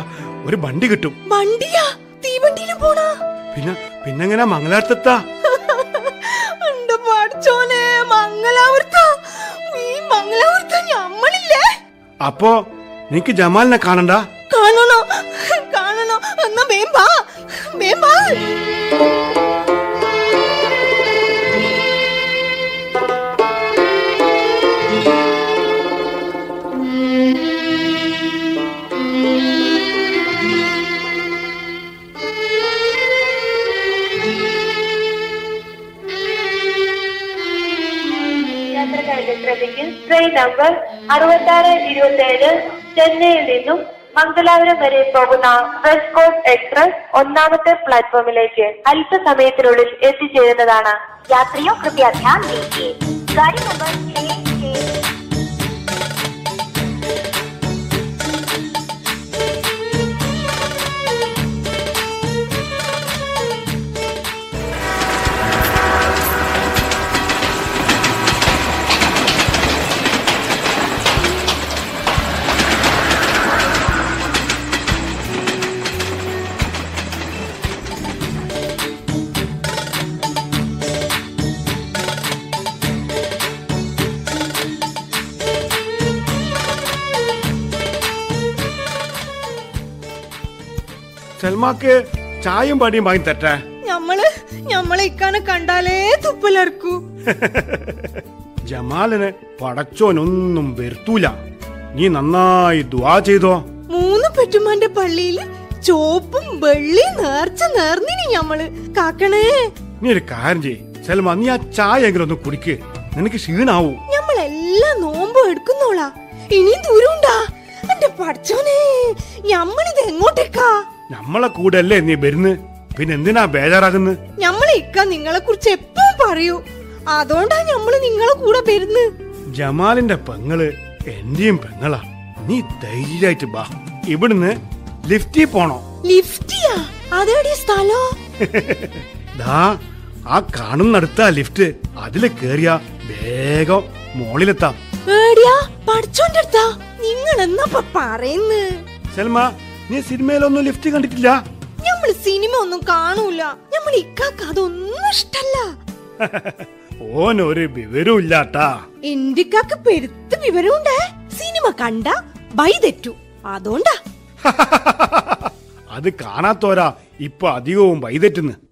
ഒരു വണ്ടി കിട്ടും വണ്ടിയാ തീവണ്ടിയിലും പോണാ പിന്നെ പിന്നെങ്ങനെ മംഗലാരത്തെത്താ അപ്പോ നിനക്ക് ജമാലിനെ കാണണ്ട കാണണോ കാണണോ എന്നാ വേമ്പാ വേമ്പാ യാത്രക്കാരുടെ ശ്രദ്ധയ്ക്ക് ട്രെയിൻ അറുപത്താറ് ഇരുപത്തി ഏഴ് ചെന്നൈയിൽ നിന്നും മംഗലാപുരം വരെ പോകുന്ന വെസ്റ്റ് കോസ്റ്റ് എക്സ്പ്രസ് ഒന്നാമത്തെ പ്ലാറ്റ്ഫോമിലേക്ക് അല്പസമയത്തിനുള്ളിൽ എത്തിച്ചേരുന്നതാണ്. യാത്രയോ കൃപയ ധ്യാൻ ഗാഡി നമ്പർ സൽമാക്ക് ചായയും പാടിയും വാങ്ങി തട്ടെ ഞമ്മൾ ഞമ്മളെ ഇക്കാനെ കണ്ടാലേ തുപ്പലർക്കൂ ജമാലിന് പടച്ചോനൊന്നും വരുത്തൂല. നീ നന്നായി ദുവാ ചെയ്തോ. മൂന്ന് പെറ്റുമാന്റെ പള്ളിയിൽ ചോപ്പും വെള്ളിയും നേർച്ച നേർന്നിനി ഞമ്മൾ. കാക്കണേ. നീ ഒരു കാര്യം ചെയ് സൽമാ നീ ആ ചായ എങ്കിലും ഒന്ന് കുടിക്ക്. നിനക്ക് ക്ഷീണാവൂ. ഞമ്മളെല്ലാം നോമ്പും എടുക്കുന്നോളാ. ഇനിയും ദൂരം ഉണ്ടാ എന്റെ പഠിച്ചോനെ ഞമ്മളിത് എങ്ങോട്ടേക്കാ നമ്മളെ കൂടെ അല്ലേ നീ വരുന്ന്? പിന്നെ എന്തിനാ ബേജാറാകുന്നത് ഞമ്മളെ ഇക്ക നിങ്ങളെ കുറിച്ച് എപ്പോഴും പറയൂ. അതുകൊണ്ടാ ഞമ്മൾ നിങ്ങളെ കൂടെ വരുന്ന്. ജമാലിന്റെ പെങ്ങൾ എന്റെയും പെങ്ങളാ. നീ ധൈര്യമായിട്ട് ബാ ഇവിടുന്ന് ലിഫ്റ്റിൽ പോണോ? ലിഫ്റ്റിയാ? അതെവിടെ സ്ഥലോ? ദാ ആ കാണുന്നടുത്താ ലിഫ്റ്റ്. അതിൽ കേറിയാ വേഗം മോളിലെത്താം. ഏടിയാ പഠിച്ചോണ്ടെടുത്താ. നിങ്ങൾ എന്നാ പറയുന്നു? സൽമ നീ സിനിമയിലൊന്നും ലിഫ്റ്റ് കണ്ടിട്ടില്ല? ഞമ്മൾ സിനിമ ഒന്നും കാണൂല. നമ്മൾ ഇക്കാക്ക് അതൊന്നും ഇഷ്ടല്ല. ഓനൊരു വിവരവും ഇല്ലാട്ടാ എന്റെ ഇക്കാക്ക് പെരുത്ത് വിവരമുണ്ട് സിനിമ കണ്ട ബൈ തെറ്റു. അതോണ്ടാ അത് കാണാത്തോരാ ഇപ്പൊ അധികവും വൈതെറ്റുന്ന് ഇതെവിടെയാ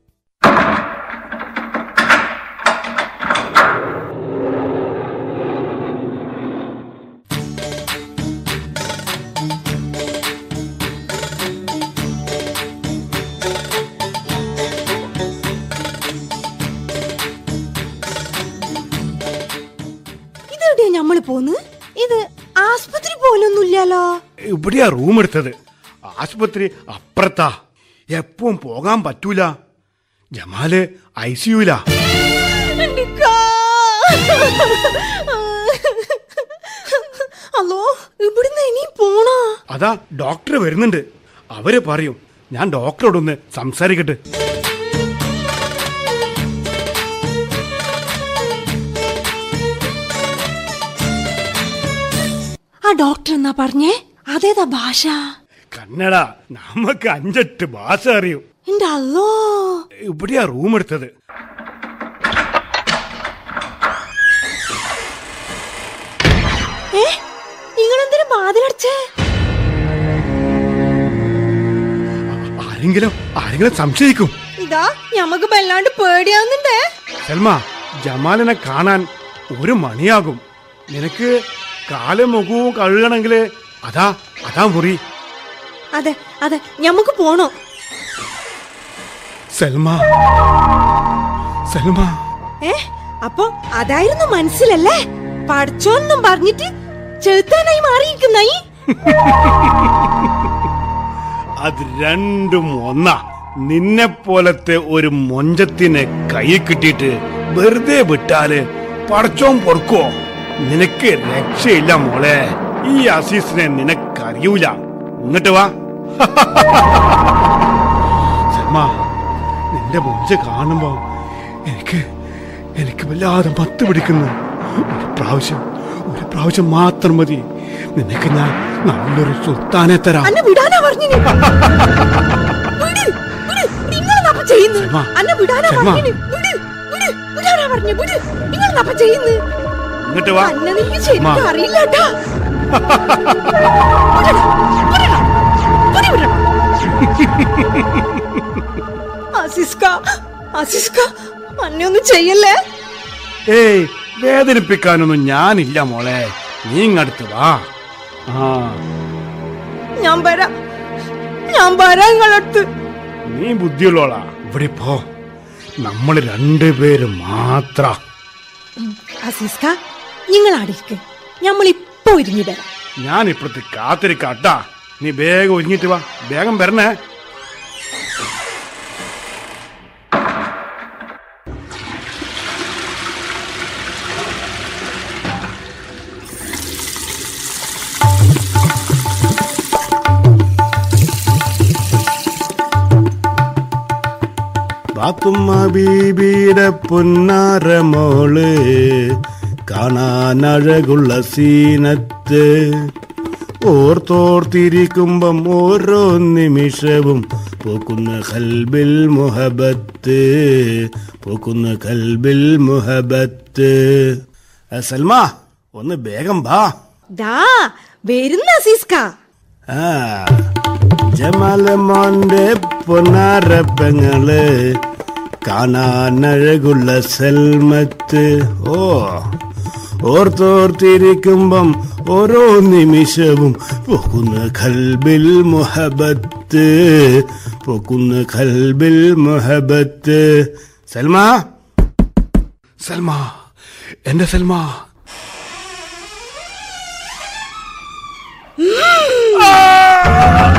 ഇവിടെയാ റൂം എടുത്തത്. ആശുപത്രി അപ്പുറത്താ. എപ്പോ പോകാൻ പറ്റൂല. ജമാൽ ഐ സിയുല എന്റെ ഇവിടുന്ന് ഇനി പോണാ? അതാ ഡോക്ടർ വരുന്നുണ്ട്. അവർ പറയും ഞാൻ ഡോക്ടറോടൊന്ന് സംസാരിക്കട്ടെ. ആ ഡോക്ടർ എന്നാ പറഞ്ഞേ? അതേതാ ഭാഷ? കന്നഡ. നമുക്ക് അഞ്ചെട്ട് ഭാഷ അറിയും. എന്റെ അല്ലോ ഇവിടെയാ റൂം എടുത്തത്. ഏ? നിങ്ങളെന്തിനു വാതിലടച്ചേ? ആരെങ്കിലും ആരെങ്കിലും സംശയിക്കും. ഇതാ ഞമ്മക്ക് വല്ലാണ്ട് പേടിയാവുന്നുണ്ടേ. സൽമ ജമാലിനെ കാണാൻ ഒരു മണിയാകും. നിനക്ക് കാലും മുഖവും കഴുകണമെങ്കിൽ അതാ അതാ മുറി. അതെ അതെ ഞമ്മക്ക് പോണോ? സൽമ. സൽമ. ഏ അപ്പോ അതായിരുന്നു മനസ്സിലല്ലേ? പഠിച്ചോന്നും പറഞ്ഞിട്ട് ചെറുത്താനായി മാറിയിരിക്കുന്നായി അത് രണ്ടും ഒന്നാ. നിന്നെ പോലത്തെ ഒരു മൊഞ്ചത്തിനെ കൈ കിട്ടിയിട്ട് വെറുതെ വിട്ടാൽ പടച്ചോൻ പൊറുക്കോ? നിനക്ക് രക്ഷയില്ല മോളെ. ഈ അസീസിനെ നിനക്കറിയൂല. ഇങ്ങോട്ട് വാ. സൽമ നിന്റെ മുഞ്ച് കാണുമ്പോ എനിക്ക് എനിക്ക് വല്ലാതെ മത്ത് പിടിക്കുന്നു. ഒരു പ്രാവശ്യം ഒരു പ്രാവശ്യം മാത്രം മതി. നിനക്ക് ഞാൻ നല്ലൊരു സുൽത്താനെ തരാം. ഇങ്ങോട്ട് വാ. അറിയില്ല അന്നെ ഒന്നും ചെയ്യല്ലേ? ഏയ് വേദനിപ്പിക്കാനൊന്നും ഞാനില്ല മോളെ. നീ ഇങ്ങടുത്ത് വാ. ഞാൻ വരാം. ഞാൻ വരാം നിങ്ങളടുത്ത്. നീ ബുദ്ധിയുള്ളോളാ. ഇവിടെ പോ. നമ്മൾ രണ്ടുപേര് മാത്ര. അസിസ്ക നിങ്ങൾ ആടിരിക്കെ നമ്മൾ ഇപ്പൊ ഒരുങ്ങി വരാം ഞാൻ ഇപ്പഴത്തെ കാത്തിരിക്കാട്ടാ. നീ വേഗം ഒരുങ്ങിട്ട് വാ. വേഗം വരണേ. ബാപ്പുമ്മ ബീബിയുടെ പുന്നാര മോൾ കാണാൻ അഴകുള്ള സീനത്ത്. ഓർത്തോർത്തിരിക്കുമ്പം ഓരോ നിമിഷവും പോക്കുന്ന കൽബിൽ മുഹബത്ത്. പോക്കുന്ന കൽബിൽ മുഹബത്ത്. സൽമാ ഒന്ന് വേഗം വാ. ദാ വരുന്ന അസീസ്ക. ആ ജമാല മോന്റെ പൊന്നാരപ്പങ്ങൾ കാണാനഴകുള്ള സൽമത്ത്. ഓ ഓർത്തോർത്തിരിക്കുമ്പം ഓരോ നിമിഷവും പൊക്കുന്ന കൽബിൽ മൊഹബത്ത് പൊക്കുന്ന കൽബിൽ മൊഹബത്ത്. സൽമ. സൽമ എന്റെ സൽമ. നിനക്ക്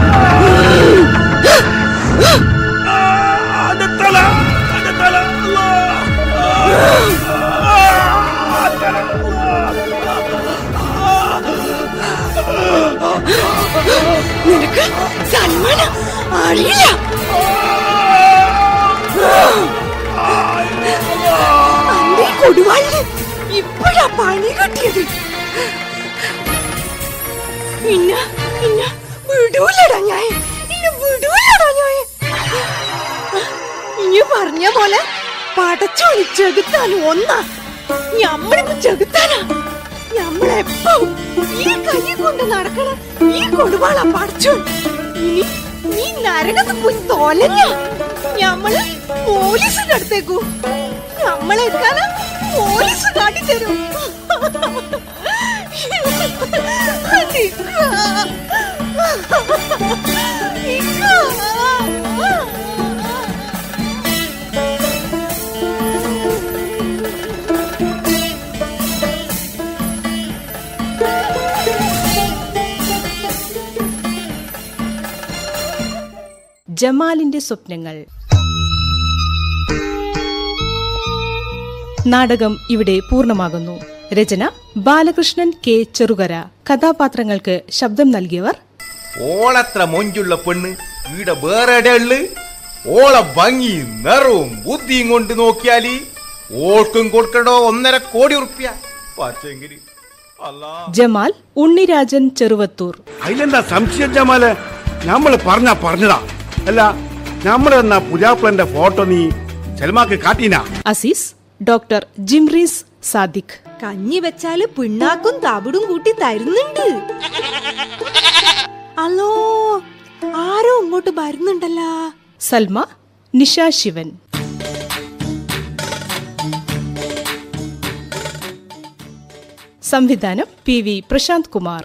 അറിയില്ല കൊടുവാളിന് ഇപ്പോഴാ പണി കിട്ടിയത്. പിന്നെ പിന്നെ വിടൂലടാ ഞാൻ. ഇന്നെ വിടൂലടാ ഞാൻ. ഇനി പറഞ്ഞ പോലെ പടച്ചോളി ചെകുത്താനും ഒന്നാ. ഞമ്മളിപ്പോ ചെകുത്താനാ. ഞമ്മളെപ്പോ ഈ കൈ കൊണ്ട് നടക്കണ ഈ കൊടുവാളാ പടച്ചോൻ ഇനി നീ നരകത്ത് പോയി തോലഞ്ഞ? ഞമ്മൾ പോലീസിന്റെ അടുത്തേക്കു. നമ്മളെക്കാണ് പോലീസ് കാട്ടിത്തരും ജമാലിന്റെ സ്വപ്നങ്ങൾ. നാടകം ഇവിടെ പൂർണമാകുന്നു. രചന ബാലകൃഷ്ണൻ കെ ചെറുകര. കഥാപാത്രങ്ങൾക്ക് ശബ്ദം നൽകിയവർ ഓളത്ര മൊഞ്ചുള്ള പെണ്ണ് ഇവിടെ വേറെ ഓള ഭംഗി നിറവും ബുദ്ധിയും കൊണ്ട് നോക്കിയാൽ ഓൾക്കും കൊടുക്കണ്ടോ ഒന്നര കോടി ഉറുപ്പ്യ? പക്ഷെങ്കിൽ ജമാൽ ഉണ്ണിരാജൻ ചെറുവത്തൂർ. അതിലെന്താ സംശയം ജമാൽ? നമ്മൾ പറഞ്ഞാ പറഞ്ഞതാ. അല്ല നമ്മൾ തന്ന പുതിയാപ്പിളന്റെ ഫോട്ടോ നീ സൽമാക്ക് കാട്ടീനാ? അസീസ് ഡോക്ടർ ജിംറീസ് സാദിഖ്. കഞ്ഞി വെച്ചാൽ പിണ്ണാക്കും തവിടും കൂട്ടി തരുന്നുണ്ട്. അല്ലോ ആരോ ഇങ്ങോട്ട് വരുന്നുണ്ടല്ലോ. സൽമ നിഷ ശിവൻ. സംവിധാനം പി വി പ്രശാന്ത് കുമാർ.